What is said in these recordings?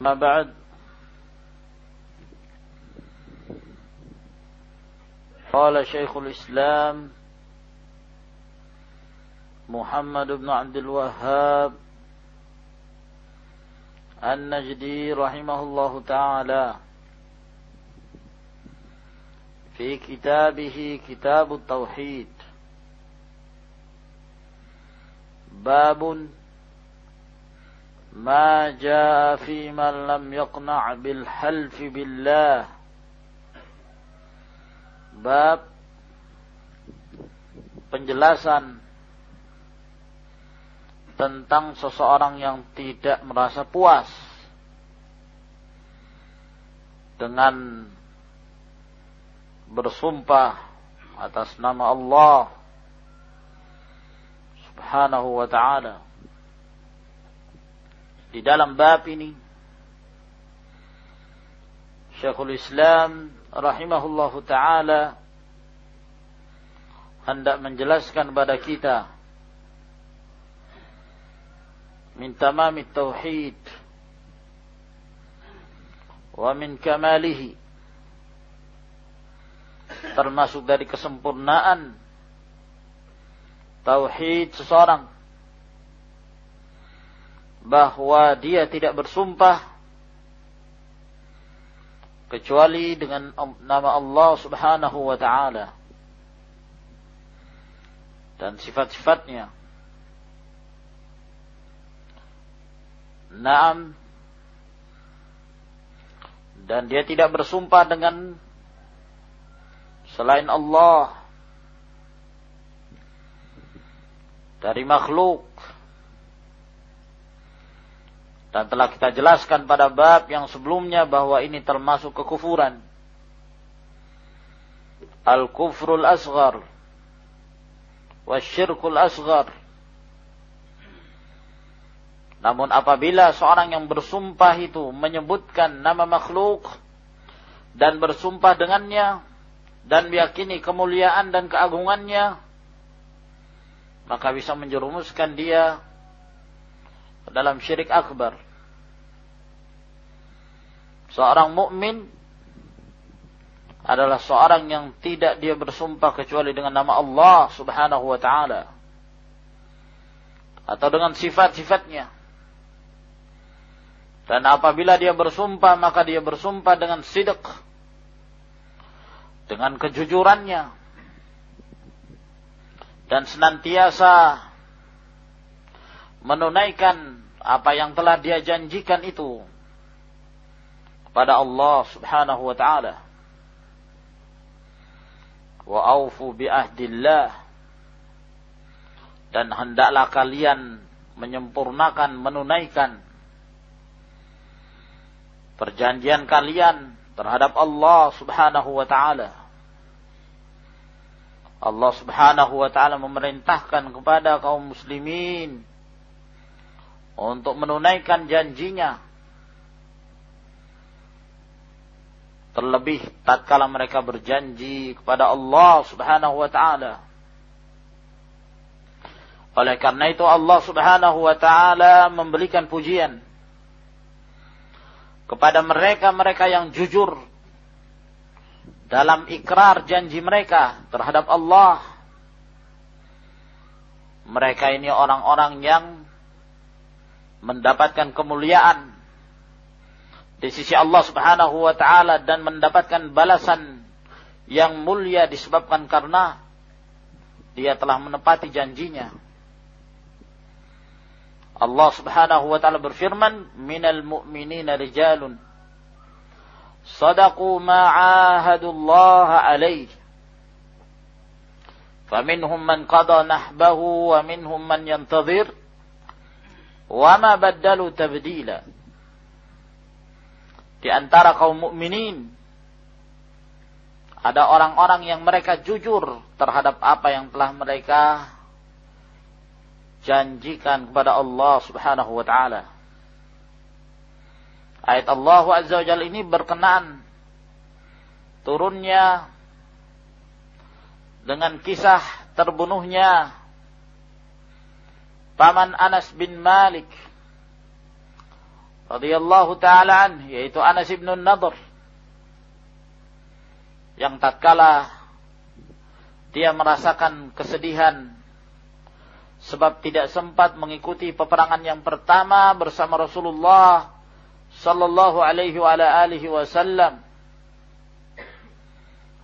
ما بعد. قال شيخ الإسلام محمد بن عبد الوهاب النجدي رحمه الله تعالى في كتابه كتاب التوحيد. باب ما جاء في من لم يقنع بالحلف بالله bab penjelasan tentang seseorang yang tidak merasa puas dengan bersumpah atas nama Allah Subhanahu wa taala di dalam bab ini. Syekhul Islam rahimahullahu taala hendak menjelaskan kepada kita min tamami tauhid wa min kamalihi termasuk dari kesempurnaan tauhid seseorang bahwa dia tidak bersumpah kecuali dengan nama Allah Subhanahu wa taala dan sifat-sifatnya. Naam dan dia tidak bersumpah dengan selain Allah dari makhluk dan telah kita jelaskan pada bab yang sebelumnya bahwa ini termasuk kekufuran. Al-kufrul asghar. Wasyirkul asghar. Namun apabila seorang yang bersumpah itu menyebutkan nama makhluk dan bersumpah dengannya dan meyakini kemuliaan dan keagungannya maka bisa menjerumuskan dia dalam syirik akbar seorang mukmin adalah seorang yang tidak dia bersumpah kecuali dengan nama Allah Subhanahu wa taala atau dengan sifat-sifatnya. Dan apabila dia bersumpah maka dia bersumpah dengan sidq dengan kejujurannya dan senantiasa menunaikan apa yang telah dia janjikan itu pada Allah Subhanahu wa taala. Wa aufu bi ahdillah dan hendaklah kalian menyempurnakan menunaikan perjanjian kalian terhadap Allah Subhanahu wa taala. Allah Subhanahu wa taala memerintahkan kepada kaum muslimin untuk menunaikan janjinya Terlebih tatkala mereka berjanji kepada Allah Subhanahu wa taala. Oleh karena itu Allah Subhanahu wa taala memberikan pujian kepada mereka-mereka yang jujur dalam ikrar janji mereka terhadap Allah. Mereka ini orang-orang yang mendapatkan kemuliaan di sisi Allah Subhanahu wa taala dan mendapatkan balasan yang mulia disebabkan karena dia telah menepati janjinya. Allah Subhanahu wa taala berfirman, "Minal mu'minina rijalun sadaqu ma 'ahadullah 'alaihi." فمنهم من قضى نحبه ومنهم من ينتظر وما بدلوا تبديلا di antara kaum mukminin ada orang-orang yang mereka jujur terhadap apa yang telah mereka janjikan kepada Allah Subhanahu wa taala. Ayat Allah Azza wa Jalla ini berkenaan turunnya dengan kisah terbunuhnya paman Anas bin Malik radhiyallahu taala an yaitu Anas bin Nadhr yang tatkala dia merasakan kesedihan sebab tidak sempat mengikuti peperangan yang pertama bersama Rasulullah sallallahu alaihi wa alihi wasallam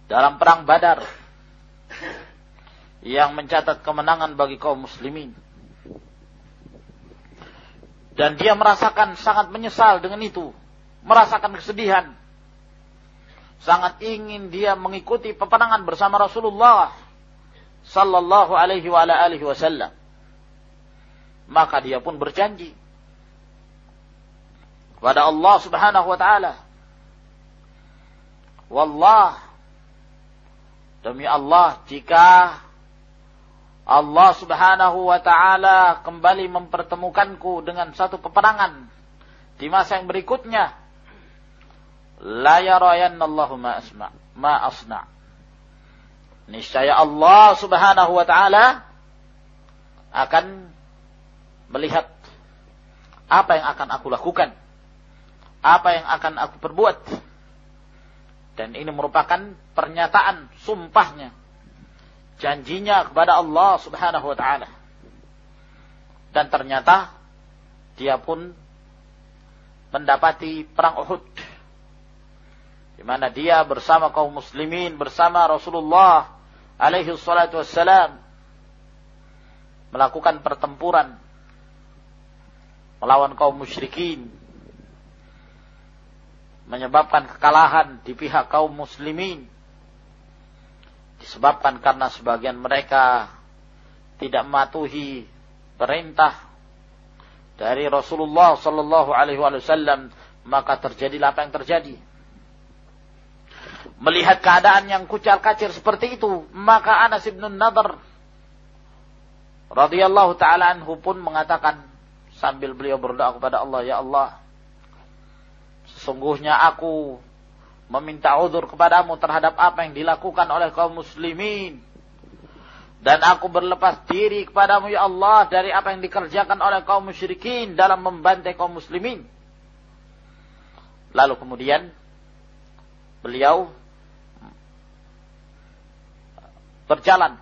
dalam perang Badar yang mencatat kemenangan bagi kaum muslimin. Dan dia merasakan sangat menyesal dengan itu. Merasakan kesedihan. Sangat ingin dia mengikuti peperangan bersama Rasulullah sallallahu alaihi wa alihi wasallam. Maka dia pun berjanji kepada Allah Subhanahu wa taala. Wallah demi Allah jika Allah subhanahu wa ta'ala kembali mempertemukanku dengan satu peperangan di masa yang berikutnya. La yarayannallahu ma asma, ma asna. Niscaya Allah subhanahu wa ta'ala akan melihat apa yang akan aku lakukan. Apa yang akan aku perbuat. Dan ini merupakan pernyataan sumpahnya janjinya kepada Allah Subhanahu wa taala. Dan ternyata dia pun mendapati perang Uhud. Di mana dia bersama kaum muslimin bersama Rasulullah alaihi salatu wassalam melakukan pertempuran melawan kaum musyrikin menyebabkan kekalahan di pihak kaum muslimin disebabkan karena sebagian mereka tidak mematuhi perintah dari Rasulullah Sallallahu Alaihi Wasallam maka terjadilah apa yang terjadi. Melihat keadaan yang kucar kacir seperti itu, maka Anas bin Nadar radhiyallahu taala anhu pun mengatakan sambil beliau berdoa kepada Allah, ya Allah, sesungguhnya aku meminta uzur kepadamu terhadap apa yang dilakukan oleh kaum muslimin. Dan aku berlepas diri kepadamu ya Allah dari apa yang dikerjakan oleh kaum musyrikin dalam membantai kaum muslimin. Lalu kemudian beliau berjalan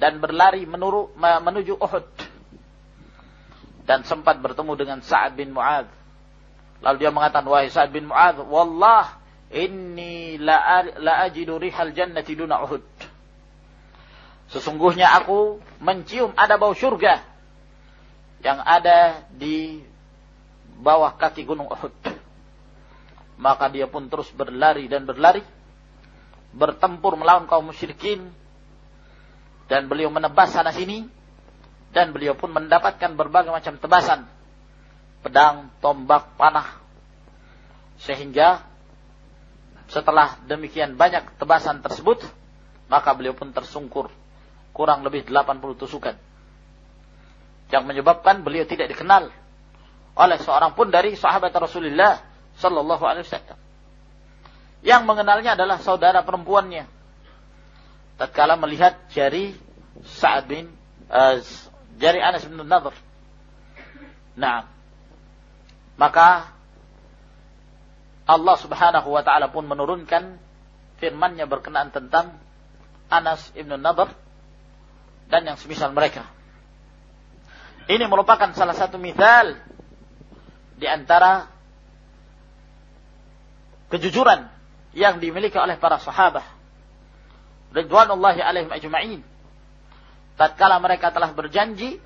dan berlari menuru, menuju Uhud dan sempat bertemu dengan Sa'ad bin Mu'adz. Lalu dia mengatakan, wahai Sa'ad bin Mu'adz, wallah Inni la, ajidu rihal jannati duna Uhud. Sesungguhnya aku mencium ada bau surga yang ada di bawah kaki gunung Uhud. Maka dia pun terus berlari dan berlari. Bertempur melawan kaum musyrikin. Dan beliau menebas sana sini. Dan beliau pun mendapatkan berbagai macam tebasan. Pedang, tombak, panah. Sehingga setelah demikian banyak tebasan tersebut, maka beliau pun tersungkur kurang lebih 80 tusukan. Yang menyebabkan beliau tidak dikenal oleh seorang pun dari sahabat Rasulullah sallallahu alaihi wasallam. Yang mengenalnya adalah saudara perempuannya. Tatkala melihat jari Sa'ad bin uh, jari Anas bin Nadhr. Nah, maka Allah Subhanahu wa taala pun menurunkan firman-Nya berkenaan tentang Anas ibn Nadhr dan yang semisal mereka. Ini merupakan salah satu misal di antara kejujuran yang dimiliki oleh para sahabat ridwanullahi alaihim ajma'in tatkala mereka telah berjanji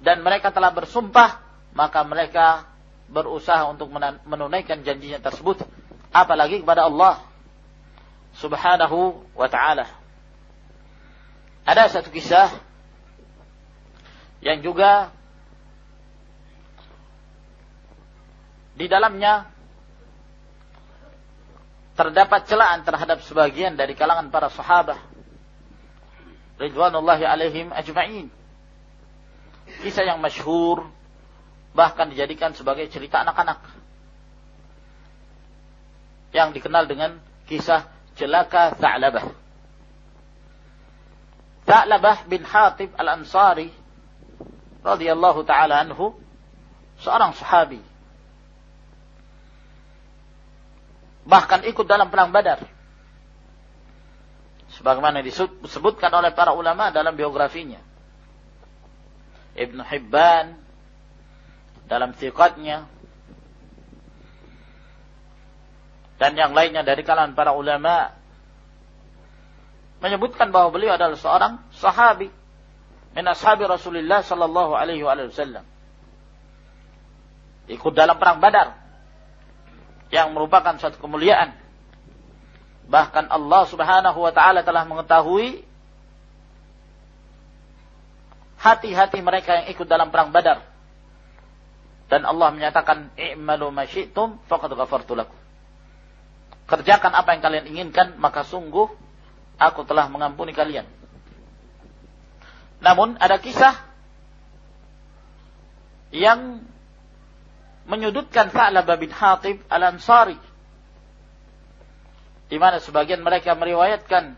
dan mereka telah bersumpah maka mereka berusaha untuk menunaikan janjinya tersebut apalagi kepada Allah subhanahu wa ta'ala. Ada satu kisah yang juga di dalamnya terdapat celaan terhadap sebagian dari kalangan para sahabat ridwanullahi alaihim ajma'in. Kisah yang masyhur bahkan dijadikan sebagai cerita anak-anak. Yang dikenal dengan kisah celaka Tha'labah. Tha'labah bin Hatib Al-Ansari radhiyallahu taala anhu seorang sahabi. Bahkan ikut dalam perang Badar. Sebagaimana disebutkan oleh para ulama dalam biografinya. Ibn Hibban dalam thiqatnya dan yang lainnya dari kalangan para ulama menyebutkan bahwa beliau adalah seorang sahabi min ashabi Rasulullah sallallahu alaihi wasallam. Ikut dalam perang Badar yang merupakan suatu kemuliaan. Bahkan Allah Subhanahu wa taala telah mengetahui hati-hati mereka yang ikut dalam perang Badar. Dan Allah menyatakan i'malu ma syi'tum faqad ghafartu lakum. Kerjakan apa yang kalian inginkan maka sungguh aku telah mengampuni kalian. Namun ada kisah yang menyudutkan Sa'labah bin Hatib al-Ansari. Di mana sebagian mereka meriwayatkan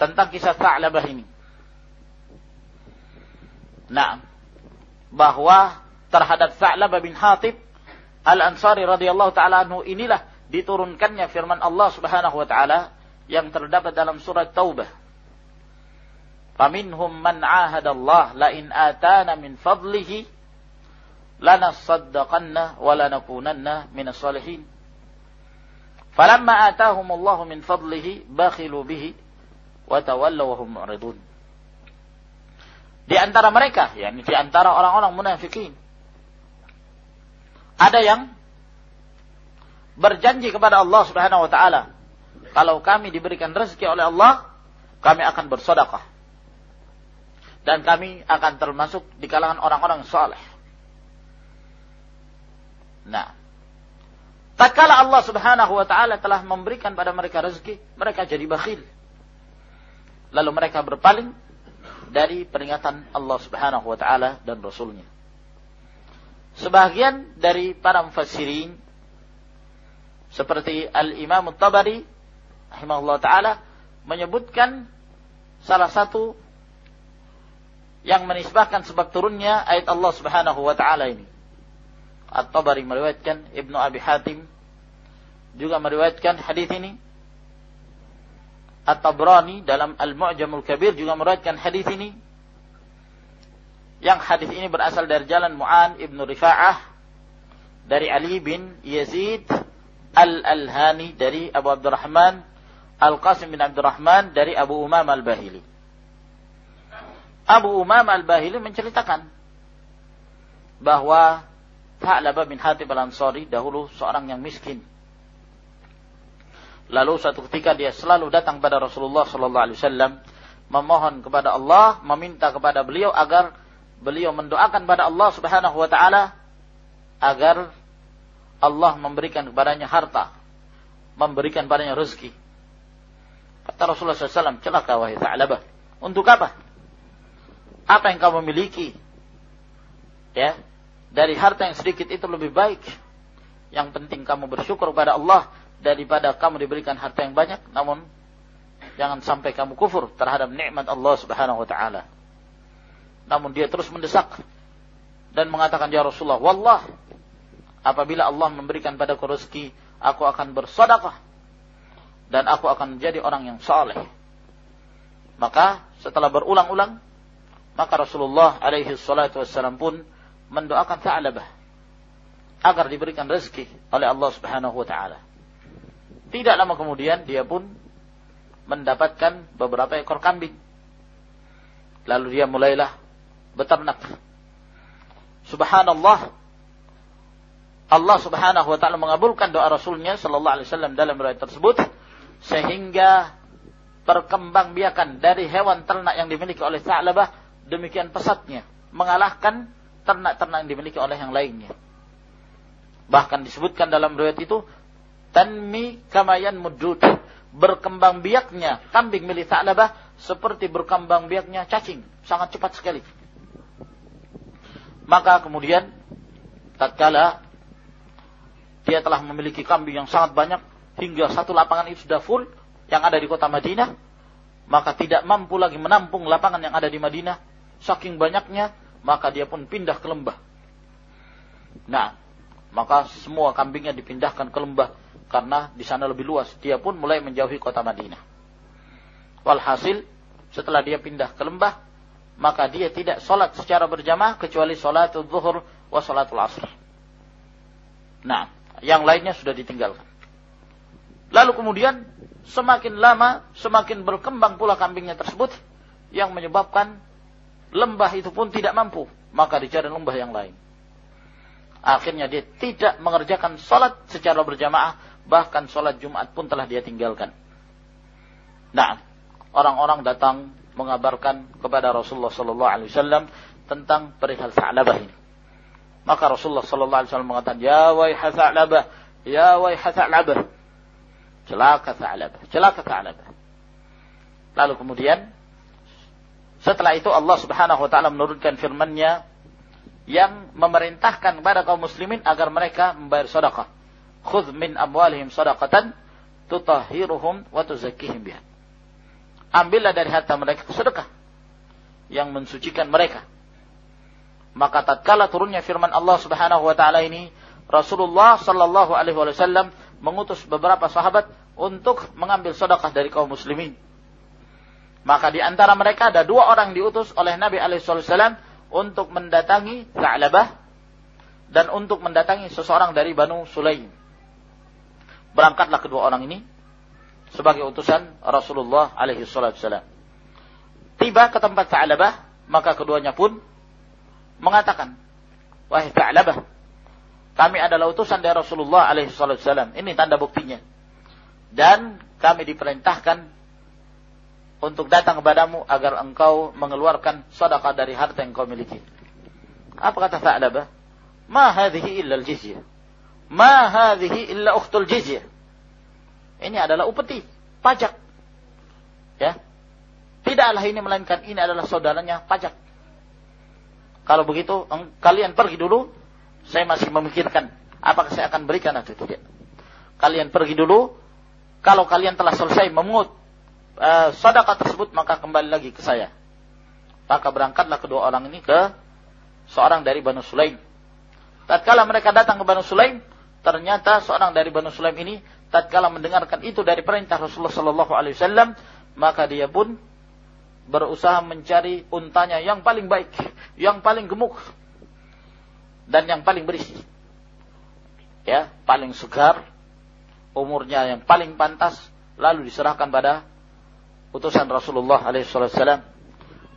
tentang kisah Sa'labah ini. Nah, bahwa terhadap Sa'labah bin Hatib al-Ansari radhiyallahu taala anhu inilah diturunkannya firman Allah Subhanahu wa taala yang terdapat dalam surat Taubah Faminhum man ahadallah la in atana min fadlihi lanasaddaqanna wa lanakunanna minas salihin. Falamma atahum Allah min fadlihi bakhilu bihi wa tawallaw wa hum. Di antara mereka, yakni di antara orang-orang munafikin ada yang berjanji kepada Allah Subhanahu wa taala, kalau kami diberikan rezeki oleh Allah, kami akan bersedekah dan kami akan termasuk di kalangan orang-orang saleh. Nah, tatkala Allah Subhanahu wa taala telah memberikan pada mereka rezeki, mereka jadi bakhil. Lalu mereka berpaling dari peringatan Allah Subhanahu wa taala dan rasulnya. Sebagian dari para mufassirin seperti Al-Imam At-Tabari rahimahullah taala menyebutkan salah satu yang menisbahkan sebab turunnya ayat Allah Subhanahu wa taala ini. At-Tabari meriwayatkan, Ibnu Abi Hatim juga meriwayatkan hadis ini. At-Tabrani dalam Al-Mu'jamul Kabir juga meriwayatkan hadis ini. Yang hadis ini berasal dari jalan Mu'an Ibnu Rifa'ah dari Ali bin Yazid Al-Alhani dari Abu Abdurrahman Al-Qasim bin Abdurrahman dari Abu Umam Al-Bahili. Abu Umam al-Bahili menceritakan bahwa Tha'labah bin Hatib al-Ansari dahulu seorang yang miskin. Lalu suatu ketika dia selalu datang pada Rasulullah sallallahu alaihi wasallam memohon kepada Allah, meminta kepada beliau agar beliau mendoakan kepada Allah Subhanahu wa taala agar Allah memberikan kepadanya harta, memberikan padanya rezeki. Kata Rasulullah SAW, celaka wahai Tha'labah. Untuk apa? apa yang kamu miliki ya dari harta yang sedikit itu lebih baik yang penting kamu bersyukur kepada Allah daripada kamu diberikan harta yang banyak namun jangan sampai kamu kufur terhadap nikmat Allah Subhanahu wa taala namun dia terus mendesak dan mengatakan ya Rasulullah wallah apabila Allah memberikan padaku rezeki aku akan bersedekah dan aku akan menjadi orang yang saleh maka setelah berulang-ulang maka Rasulullah alaihi salatu wassalam pun mendoakan Tha'labah agar diberikan rezeki oleh Allah Subhanahu wa taala. Tidak lama kemudian dia pun mendapatkan beberapa ekor kambing. Lalu dia mulailah beternak. Subhanallah. Allah Subhanahu wa taala mengabulkan doa Rasulnya sallallahu alaihi wasallam dalam riwayat tersebut sehingga perkembangbiakan dari hewan ternak yang dimiliki oleh Sa'labah demikian pesatnya mengalahkan ternak-ternak yang dimiliki oleh yang lainnya. Bahkan disebutkan dalam riwayat itu tanmi kamayan mudud berkembang biaknya kambing milik Sa'labah seperti berkembang biaknya cacing, sangat cepat sekali. Maka kemudian tatkala dia telah memiliki kambing yang sangat banyak hingga satu lapangan itu sudah full yang ada di kota Madinah, maka tidak mampu lagi menampung lapangan yang ada di Madinah, saking banyaknya, maka dia pun pindah ke lembah. Nah, maka semua kambingnya dipindahkan ke lembah karena di sana lebih luas. Dia pun mulai menjauhi kota Madinah. Walhasil setelah dia pindah ke lembah, maka dia tidak sholat secara berjamaah kecuali sholat zuhur wa sholatul asr. Nah, yang lainnya sudah ditinggalkan. Lalu kemudian semakin lama semakin berkembang pula kambingnya tersebut yang menyebabkan lembah itu pun tidak mampu, maka dicari lembah yang lain. Akhirnya dia tidak mengerjakan sholat secara berjamaah, bahkan sholat Jumat pun telah dia tinggalkan. Nah, orang-orang datang mengabarkan kepada Rasulullah Sallallahu Alaihi Wasallam tentang perihal Sa'labah ini. Maka Rasulullah Sallallahu Alaihi Wasallam mengatakan, Ya waiha Sa'labah, Ya waiha Sa'labah. Celaka Sa'labah, celaka Sa'labah. Lalu kemudian, setelah itu Allah Subhanahu Wa Taala menurunkan firman-Nya yang memerintahkan kepada kaum muslimin agar mereka membayar sedekah. Khudh min amwalihim sadaqatan tutahhiruhum wa tuzakkihim biha. Ambillah dari harta mereka sedekah yang mensucikan mereka. Maka tatkala turunnya firman Allah Subhanahu wa taala ini, Rasulullah sallallahu alaihi wasallam mengutus beberapa sahabat untuk mengambil sedekah dari kaum muslimin. Maka di antara mereka ada dua orang diutus oleh Nabi alaihi wasallam untuk mendatangi Sa'labah dan untuk mendatangi seseorang dari Banu Sulaim. Berangkatlah kedua orang ini sebagai utusan Rasulullah alaihi wasallam. Tiba ke tempat Sa'labah, maka keduanya pun mengatakan, "Wahai Sa'labah, kami adalah utusan dari Rasulullah alaihi wasallam. Ini tanda buktinya. Dan kami diperintahkan untuk datang kepadamu agar engkau mengeluarkan sedekah dari harta yang kau miliki. Apa kata Sa'labah? Ma hadhihi illa al-jizyah. Ma hadhihi illa ukhtul jizyah. Ini adalah upeti, pajak. Ya. Tidaklah ini melainkan ini adalah saudaranya pajak. Kalau begitu, kalian pergi dulu. Saya masih memikirkan apakah saya akan berikan atau tidak. Kalian pergi dulu. Kalau kalian telah selesai memungut uh, sedekah tersebut maka kembali lagi ke saya. Maka berangkatlah kedua orang ini ke seorang dari Banu Sulaim. Tatkala mereka datang ke Banu Sulaim, ternyata seorang dari Banu Sulaim ini tatkala mendengarkan itu dari perintah Rasulullah sallallahu alaihi wasallam, maka dia pun berusaha mencari untanya yang paling baik, yang paling gemuk dan yang paling berisi. Ya, paling segar, umurnya yang paling pantas, lalu diserahkan pada utusan Rasulullah alaihissalam.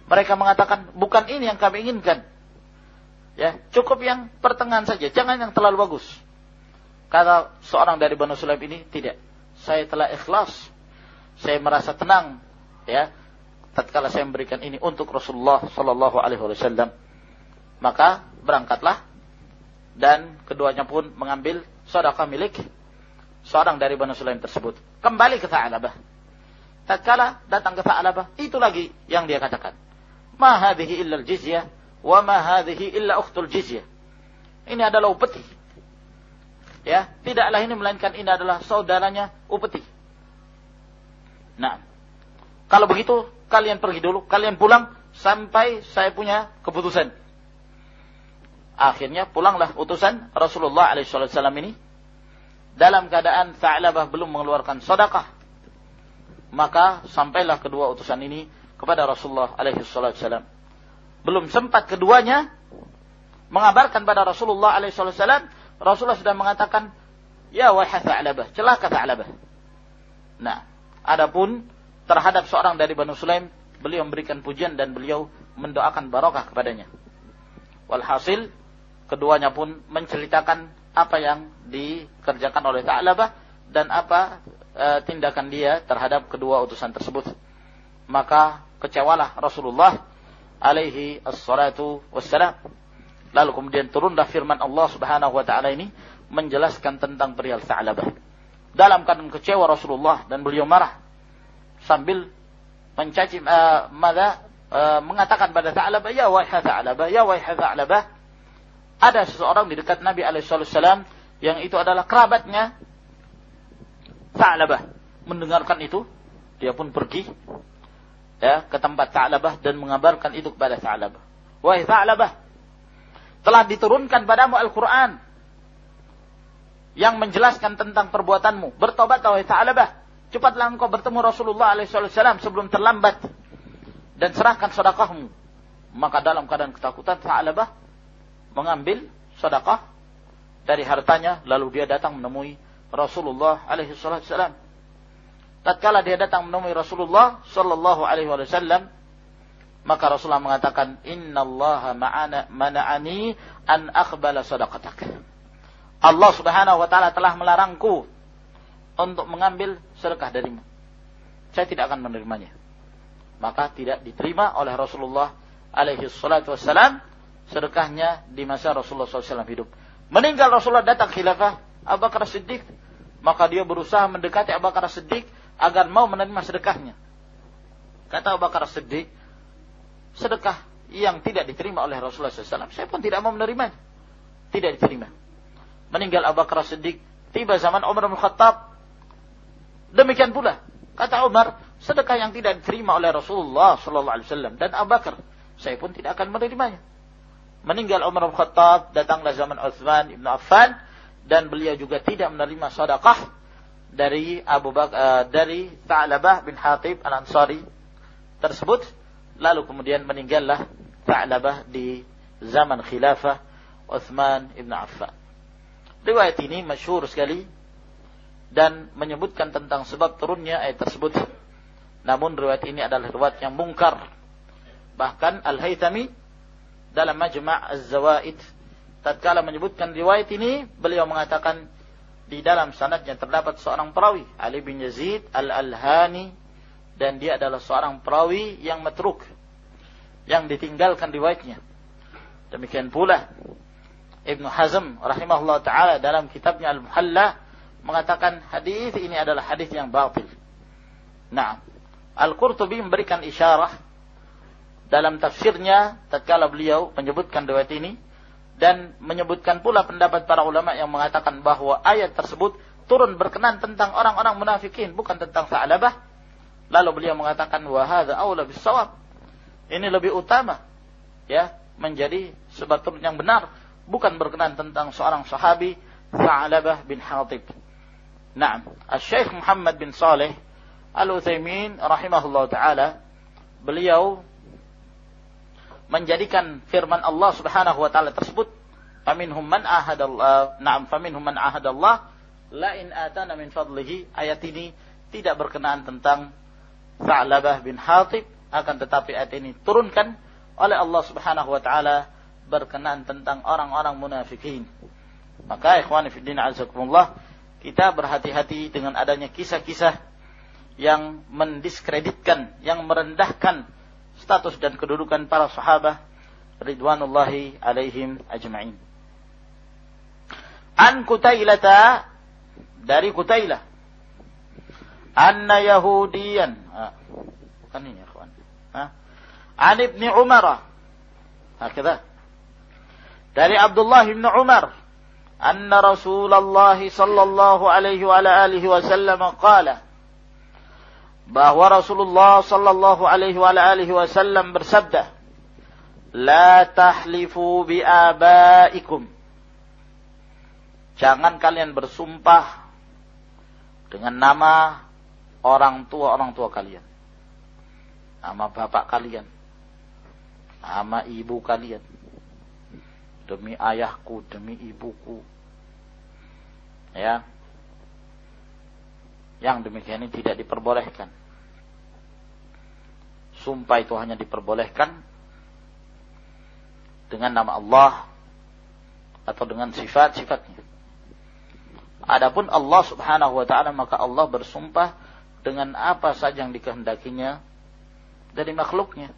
Mereka mengatakan, bukan ini yang kami inginkan. Ya, cukup yang pertengahan saja, jangan yang terlalu bagus. Kata seorang dari Banu Sulaim ini, tidak. Saya telah ikhlas. Saya merasa tenang, ya. Tatkala saya memberikan ini untuk Rasulullah sallallahu alaihi wasallam. Maka berangkatlah dan keduanya pun mengambil sedekah milik seorang dari Banu Sulaim tersebut. Kembali ke Sa'labah tatkala datang ke Sa'labah, itu lagi yang dia katakan. Ma hadhihi illa al-jizyah wa ma illa ukhtul jizyah. Ini adalah upeti. Ya, tidaklah ini melainkan ini adalah saudaranya upeti. Nah, kalau begitu kalian pergi dulu, kalian pulang sampai saya punya keputusan. Akhirnya pulanglah utusan Rasulullah alaihi ini dalam keadaan Sa'labah belum mengeluarkan sedekah maka sampailah kedua utusan ini kepada Rasulullah alaihi wasallam. Belum sempat keduanya mengabarkan pada Rasulullah alaihi wasallam, Rasulullah sudah mengatakan, Ya wahai Tha'labah, celaka Tha'labah. Nah, adapun terhadap seorang dari Banu Sulaim, beliau memberikan pujian dan beliau mendoakan barokah kepadanya. Walhasil, keduanya pun menceritakan apa yang dikerjakan oleh Tha'labah dan apa e, tindakan dia terhadap kedua utusan tersebut. Maka kecewalah Rasulullah alaihi assalatu wassalam. Lalu kemudian turunlah firman Allah Subhanahu wa taala ini menjelaskan tentang perihal Tha'labah. Dalam keadaan kecewa Rasulullah dan beliau marah sambil mencaci uh, mada uh, mengatakan pada Tha'labah, "Ya wahai Tha'labah, ya wahai Tha'labah." Ada seseorang di dekat Nabi alaihi yang itu adalah kerabatnya Tha'labah. Mendengarkan itu, dia pun pergi ya ke tempat Tha'labah dan mengabarkan itu kepada Tha'labah. Wahai Tha'labah, telah diturunkan padamu Al-Qur'an yang menjelaskan tentang perbuatanmu. Bertobat wahai Tha'labah. Cepatlah engkau bertemu Rasulullah SAW sebelum terlambat. Dan serahkan sedekahmu. Maka dalam keadaan ketakutan Tha'labah mengambil sedekah dari hartanya. Lalu dia datang menemui Rasulullah SAW. Tatkala dia datang menemui Rasulullah Sallallahu Alaihi Wasallam, maka Rasulullah mengatakan, Inna Allah mana'ani an akhbala sadaqatak. Allah Subhanahu wa taala telah melarangku untuk mengambil sedekah darimu. Saya tidak akan menerimanya. Maka tidak diterima oleh Rasulullah alaihi salatu wassalam sedekahnya di masa Rasulullah SAW hidup. Meninggal Rasulullah datang khilafah Abu Bakar Siddiq. Maka dia berusaha mendekati Abu Bakar Siddiq agar mau menerima sedekahnya. Kata Abu Bakar Siddiq, sedekah yang tidak diterima oleh Rasulullah SAW, saya pun tidak mau menerimanya. Tidak diterima meninggal Abu Bakar Siddiq, tiba zaman Umar bin Khattab. Demikian pula kata Umar, sedekah yang tidak diterima oleh Rasulullah wasallam dan Abu Bakar, saya pun tidak akan menerimanya. Meninggal Umar bin Khattab, datanglah zaman Utsman bin Affan dan beliau juga tidak menerima sedekah dari Abu Bakar uh, dari Ta'labah bin Hatib Al-Ansari tersebut lalu kemudian meninggallah Ta'labah di zaman khilafah Utsman bin Affan. Riwayat ini masyhur sekali dan menyebutkan tentang sebab turunnya ayat tersebut. Namun riwayat ini adalah riwayat yang mungkar. Bahkan Al-Haythami dalam Majma' Az-Zawaid tatkala menyebutkan riwayat ini, beliau mengatakan di dalam sanadnya terdapat seorang perawi, Ali bin Yazid Al-Alhani dan dia adalah seorang perawi yang matruk yang ditinggalkan riwayatnya. Demikian pula Ibnu Hazm rahimahullah taala dalam kitabnya Al-Muhalla mengatakan hadis ini adalah hadis yang batil. Nah, Al-Qurtubi memberikan isyarah dalam tafsirnya tatkala beliau menyebutkan riwayat ini dan menyebutkan pula pendapat para ulama yang mengatakan bahwa ayat tersebut turun berkenan tentang orang-orang munafikin bukan tentang Sa'labah. Lalu beliau mengatakan wa hadza aula bisawab. Ini lebih utama ya menjadi sebab turun yang benar bukan berkenan tentang seorang sahabi Sa'labah bin Hatib. Naam, Al-Syekh Muhammad bin Saleh Al-Utsaimin rahimahullah taala beliau menjadikan firman Allah Subhanahu wa taala tersebut faminhum man ahadallah na'am faminhum man ahadallah la in atana min fadlihi ayat ini tidak berkenaan tentang Sa'labah bin Hatib akan tetapi ayat ini turunkan oleh Allah Subhanahu wa taala berkenan tentang orang-orang munafikin. Maka ikhwan fillah azakumullah, kita berhati-hati dengan adanya kisah-kisah yang mendiskreditkan, yang merendahkan status dan kedudukan para sahabat ridwanullahi alaihim ajma'in. An Kutailata dari Kutailah anna Yahudiyan. Ah, bukan ini ya kawan. Ah. An Ibni Umar. Hakida dari Abdullah bin Umar. Anna Rasulullah sallallahu alaihi wa alihi wasallam qala. Bahwa Rasulullah sallallahu alaihi wa alihi wasallam bersabda. La tahlifu bi abaikum. Jangan kalian bersumpah dengan nama orang tua orang tua kalian nama bapak kalian nama ibu kalian demi ayahku, demi ibuku, Ya. Yang demikian ini tidak diperbolehkan. Sumpah itu hanya diperbolehkan dengan nama Allah atau dengan sifat-sifatnya. Adapun Allah Subhanahu wa taala maka Allah bersumpah dengan apa saja yang dikehendakinya dari makhluknya.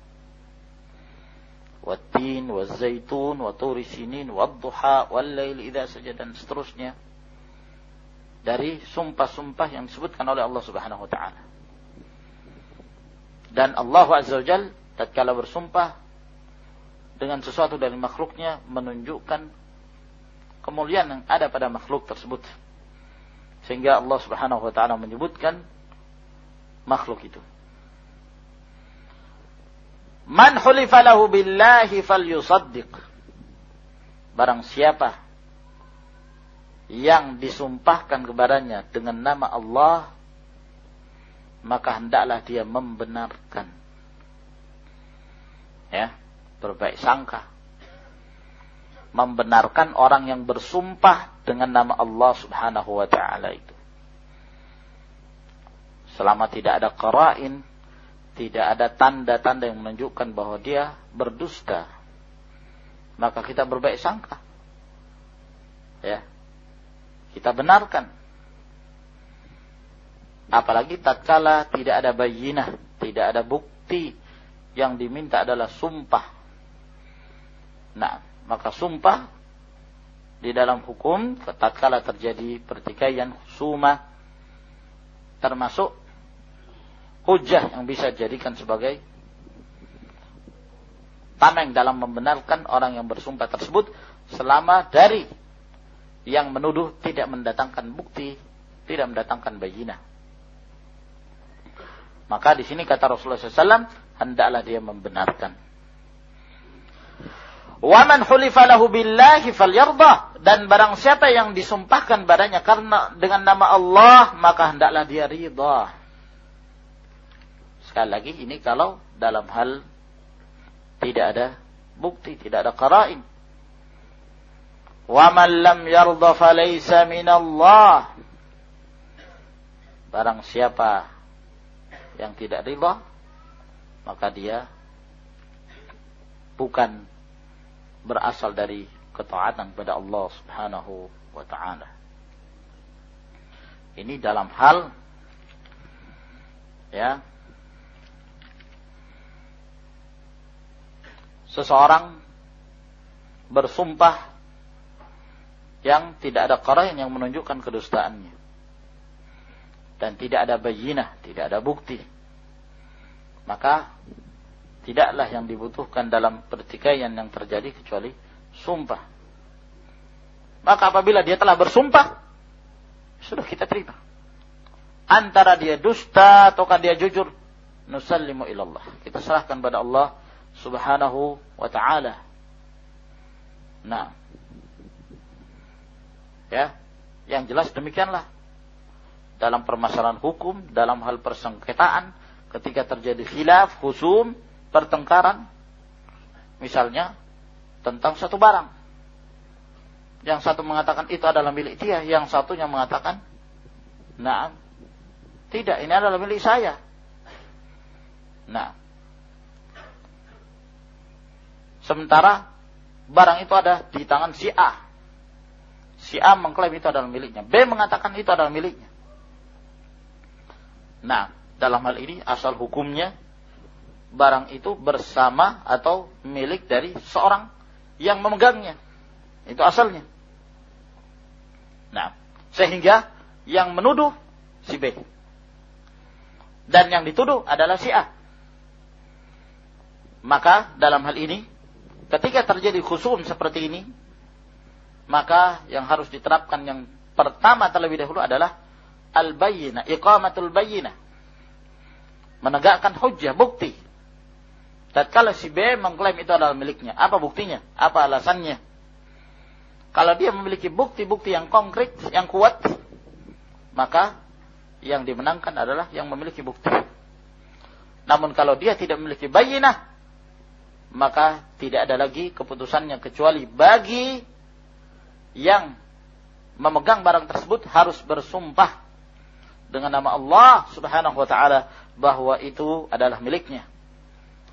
Wattin, wazaitun, waturi sinin, wadduha, wallail idza sajada dan seterusnya. Dari sumpah-sumpah yang disebutkan oleh Allah Subhanahu wa taala. Dan Allah Azza wa Jal tatkala bersumpah dengan sesuatu dari makhluknya menunjukkan kemuliaan yang ada pada makhluk tersebut. Sehingga Allah Subhanahu wa taala menyebutkan makhluk itu. Man hulifa lahu billahi falyusaddiq. Barang siapa yang disumpahkan kepadanya dengan nama Allah maka hendaklah dia membenarkan. Ya, berbaik sangka. Membenarkan orang yang bersumpah dengan nama Allah Subhanahu wa taala itu. Selama tidak ada qarain, tidak ada tanda-tanda yang menunjukkan bahwa dia berdusta, maka kita berbaik sangka. Ya. Kita benarkan. Apalagi tatkala tidak ada bayinah, tidak ada bukti yang diminta adalah sumpah. Nah, maka sumpah di dalam hukum tatkala terjadi pertikaian suma termasuk hujah yang bisa dijadikan sebagai tameng dalam membenarkan orang yang bersumpah tersebut selama dari yang menuduh tidak mendatangkan bukti, tidak mendatangkan bayina. Maka di sini kata Rasulullah SAW, hendaklah dia membenarkan. Waman hulifa lahu billahi falyardah. Dan barang siapa yang disumpahkan badannya karena dengan nama Allah, maka hendaklah dia ridha. Sekali lagi ini kalau dalam hal tidak ada bukti, tidak ada qara'in. Waman lam yarda falaysa minallah. Barang siapa yang tidak ridha, maka dia bukan berasal dari ketaatan kepada Allah Subhanahu wa taala. Ini dalam hal ya seseorang bersumpah yang tidak ada qarain yang menunjukkan kedustaannya dan tidak ada bayinah, tidak ada bukti. Maka tidaklah yang dibutuhkan dalam pertikaian yang terjadi kecuali sumpah. Maka apabila dia telah bersumpah, sudah kita terima. Antara dia dusta ataukah dia jujur, nusallimu ilallah. Kita serahkan pada Allah subhanahu wa ta'ala. Nah. Ya, yang jelas demikianlah. Dalam permasalahan hukum, dalam hal persengketaan, ketika terjadi khilaf, khusum, pertengkaran misalnya tentang satu barang. Yang satu mengatakan itu adalah milik dia, yang satunya mengatakan, "Nah, tidak, ini adalah milik saya." Nah, sementara barang itu ada di tangan si A. Si A mengklaim itu adalah miliknya, B mengatakan itu adalah miliknya. Nah, dalam hal ini asal hukumnya barang itu bersama atau milik dari seorang yang memegangnya. Itu asalnya. Nah, sehingga yang menuduh si B. Dan yang dituduh adalah si A. Maka dalam hal ini, ketika terjadi khusum seperti ini, maka yang harus diterapkan yang pertama terlebih dahulu adalah al-bayyinah, iqamatul bayyinah. Menegakkan hujjah, bukti Tatkala si B mengklaim itu adalah miliknya, apa buktinya? Apa alasannya? Kalau dia memiliki bukti-bukti yang konkret, yang kuat, maka yang dimenangkan adalah yang memiliki bukti. Namun kalau dia tidak memiliki bayinah, maka tidak ada lagi keputusannya kecuali bagi yang memegang barang tersebut harus bersumpah dengan nama Allah Subhanahu wa taala bahwa itu adalah miliknya.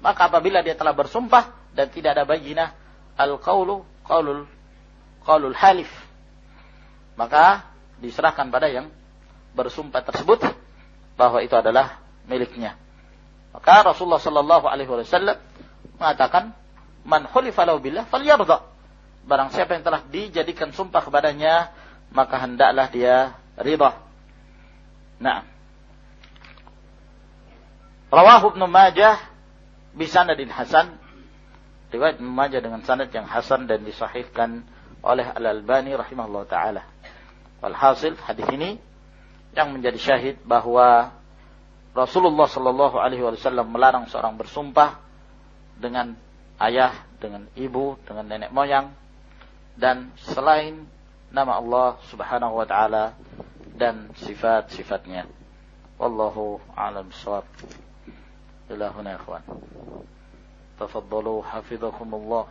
Maka apabila dia telah bersumpah dan tidak ada bayinah al-qaulu qaulul qaulul halif maka diserahkan pada yang bersumpah tersebut bahwa itu adalah miliknya. Maka Rasulullah Shallallahu Alaihi Wasallam mengatakan, "Man hulifa lahu billah falyarda." Barang siapa yang telah dijadikan sumpah kepadanya, maka hendaklah dia ridha. Nah. Rawahu Ibnu Majah bisanadin hasan. Riwayat Ibnu Majah dengan sanad yang hasan dan disahihkan oleh Al-Albani rahimahullah taala. Walhasil hadis ini yang menjadi syahid bahwa Rasulullah Shallallahu Alaihi Wasallam melarang seorang bersumpah dengan ayah, dengan ibu, dengan nenek moyang, dan selain nama Allah Subhanahu Wa Taala dan sifat-sifatnya. Wallahu a'lam bishawab. Ila huna ikhwan. Tafaddalu hafizakumullah.